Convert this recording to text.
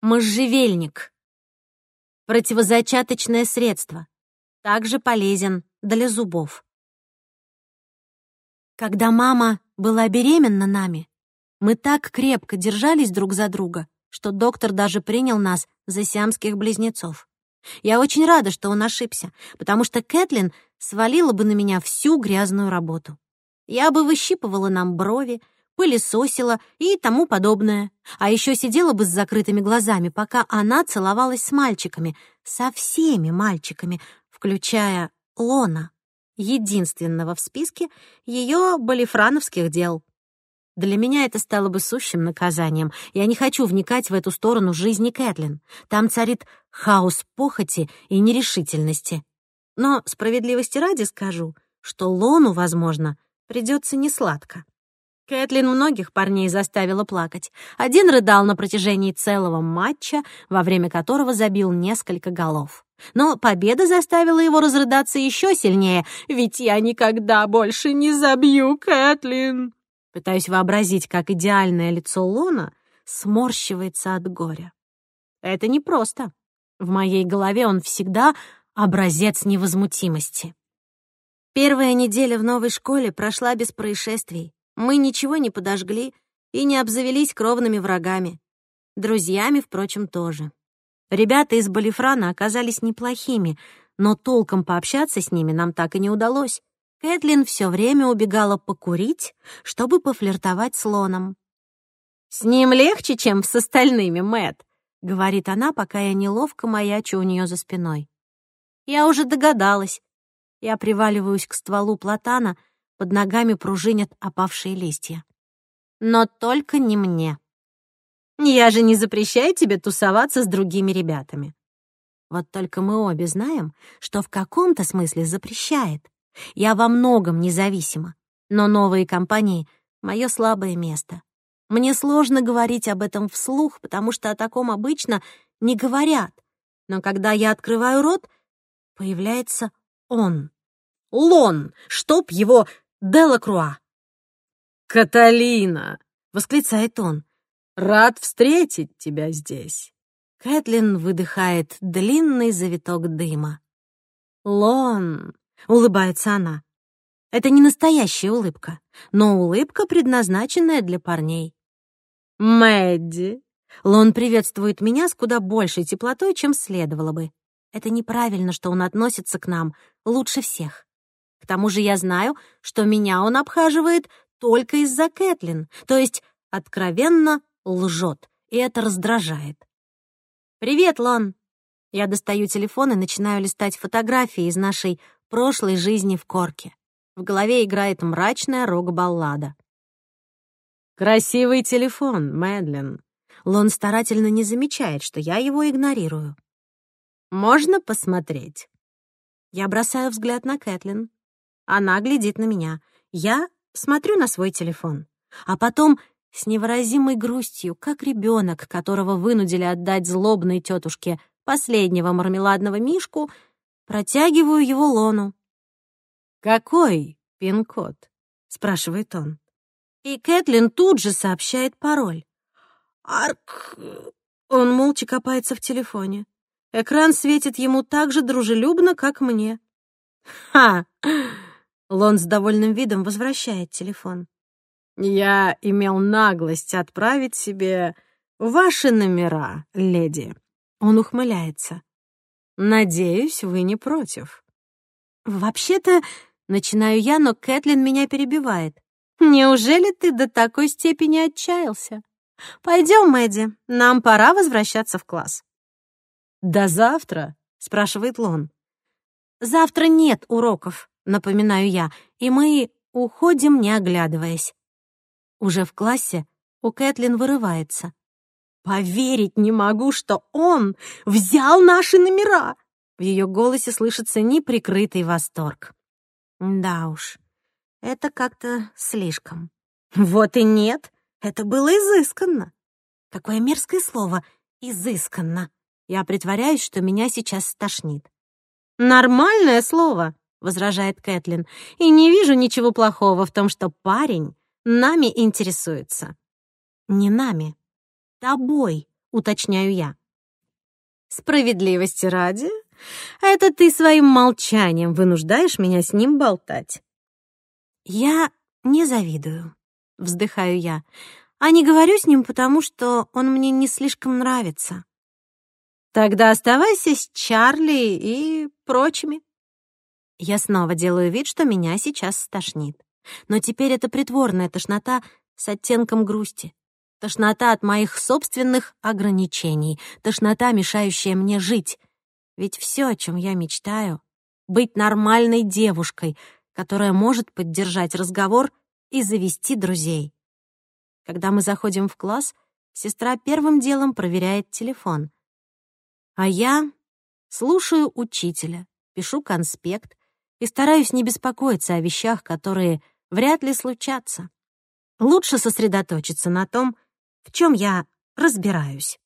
можжевельник. Противозачаточное средство. Также полезен для зубов. Когда мама была беременна нами, мы так крепко держались друг за друга, что доктор даже принял нас за сиамских близнецов. Я очень рада, что он ошибся, потому что Кэтлин свалила бы на меня всю грязную работу. Я бы выщипывала нам брови, пылесосила и тому подобное. А еще сидела бы с закрытыми глазами, пока она целовалась с мальчиками, со всеми мальчиками, включая Лона, единственного в списке ее балифрановских дел. Для меня это стало бы сущим наказанием. Я не хочу вникать в эту сторону жизни Кэтлин. Там царит хаос похоти и нерешительности. Но справедливости ради скажу, что Лону, возможно, придется несладко. Кэтлин многих парней заставила плакать. Один рыдал на протяжении целого матча, во время которого забил несколько голов. Но победа заставила его разрыдаться еще сильнее, ведь я никогда больше не забью, Кэтлин. Пытаюсь вообразить, как идеальное лицо Луна сморщивается от горя. Это непросто. В моей голове он всегда образец невозмутимости. Первая неделя в новой школе прошла без происшествий. Мы ничего не подожгли и не обзавелись кровными врагами. Друзьями, впрочем, тоже. Ребята из Балифрана оказались неплохими, но толком пообщаться с ними нам так и не удалось. Кэтлин все время убегала покурить, чтобы пофлиртовать с Лоном. «С ним легче, чем с остальными, Мэт, говорит она, пока я неловко маячу у нее за спиной. «Я уже догадалась». Я приваливаюсь к стволу платана — под ногами пружинят опавшие листья. «Но только не мне. Я же не запрещаю тебе тусоваться с другими ребятами». Вот только мы обе знаем, что в каком-то смысле запрещает. Я во многом независима, но новые компании — мое слабое место. Мне сложно говорить об этом вслух, потому что о таком обычно не говорят. Но когда я открываю рот, появляется он. Лон, чтоб его Делакруа!» «Каталина!» — восклицает он. «Рад встретить тебя здесь!» Кэтлин выдыхает длинный завиток дыма. «Лон!» — улыбается она. Это не настоящая улыбка, но улыбка, предназначенная для парней. «Мэдди!» Лон приветствует меня с куда большей теплотой, чем следовало бы. Это неправильно, что он относится к нам лучше всех тому же я знаю, что меня он обхаживает только из-за Кэтлин, то есть откровенно лжет, и это раздражает. «Привет, Лон. Я достаю телефон и начинаю листать фотографии из нашей прошлой жизни в корке. В голове играет мрачная рок-баллада. «Красивый телефон, Мэдлин!» Лон старательно не замечает, что я его игнорирую. «Можно посмотреть?» Я бросаю взгляд на Кэтлин. А она глядит на меня. Я смотрю на свой телефон. А потом с невыразимой грустью, как ребенок, которого вынудили отдать злобной тетушке последнего мармеладного мишку, протягиваю его лону. «Какой пин-код?» — спрашивает он. И Кэтлин тут же сообщает пароль. «Арк...» Он молча копается в телефоне. Экран светит ему так же дружелюбно, как мне. «Ха! Лон с довольным видом возвращает телефон. «Я имел наглость отправить себе ваши номера, леди». Он ухмыляется. «Надеюсь, вы не против». «Вообще-то...» — начинаю я, но Кэтлин меня перебивает. «Неужели ты до такой степени отчаялся? Пойдем, Мэдди, нам пора возвращаться в класс». «До завтра?» — спрашивает Лон. «Завтра нет уроков», напоминаю я, и мы уходим, не оглядываясь. Уже в классе у Кэтлин вырывается. «Поверить не могу, что он взял наши номера!» В ее голосе слышится неприкрытый восторг. Да уж, это как-то слишком. Вот и нет, это было изысканно. Какое мерзкое слово «изысканно». Я притворяюсь, что меня сейчас стошнит. Нормальное слово. — возражает Кэтлин. «И не вижу ничего плохого в том, что парень нами интересуется». «Не нами. Тобой», — уточняю я. «Справедливости ради, это ты своим молчанием вынуждаешь меня с ним болтать». «Я не завидую», — вздыхаю я. «А не говорю с ним, потому что он мне не слишком нравится». «Тогда оставайся с Чарли и прочими», я снова делаю вид, что меня сейчас стошнит. Но теперь это притворная тошнота с оттенком грусти. Тошнота от моих собственных ограничений, тошнота, мешающая мне жить. Ведь все, о чем я мечтаю — быть нормальной девушкой, которая может поддержать разговор и завести друзей. Когда мы заходим в класс, сестра первым делом проверяет телефон. А я слушаю учителя, пишу конспект, и стараюсь не беспокоиться о вещах, которые вряд ли случатся. Лучше сосредоточиться на том, в чем я разбираюсь.